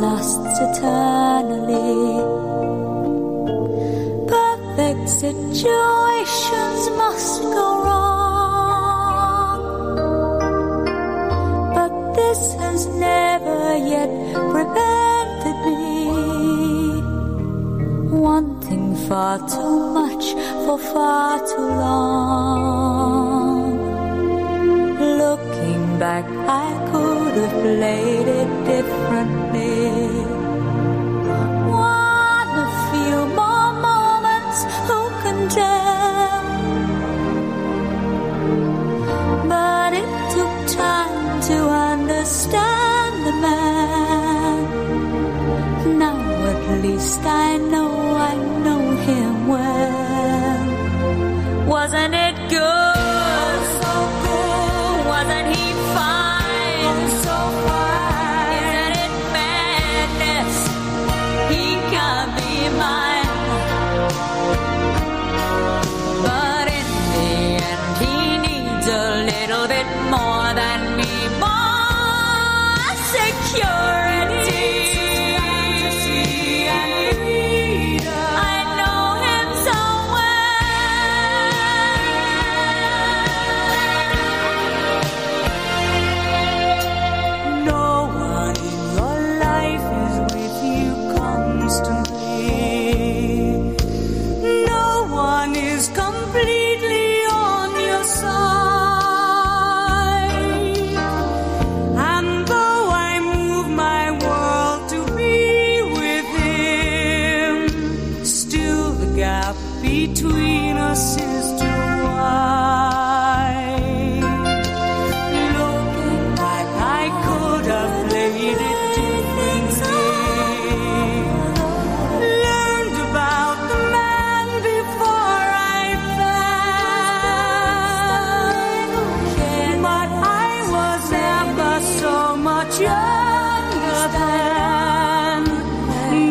lasts eternally. Perfect situations must go wrong, but this has never yet prevented me wanting far too much for far too long back, I could have played it differently. One a few more moments, who can tell? But it took time to understand the man. Now at least I know I know him well. Wasn't it?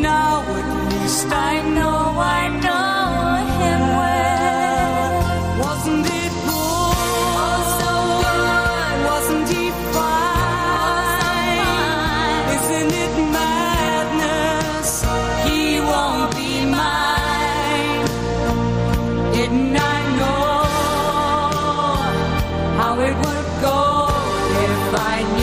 Now at least I know I know him well. Wasn't it cool? Wasn't he fine? Isn't it madness? He won't be mine. Didn't I know how it would go if I knew?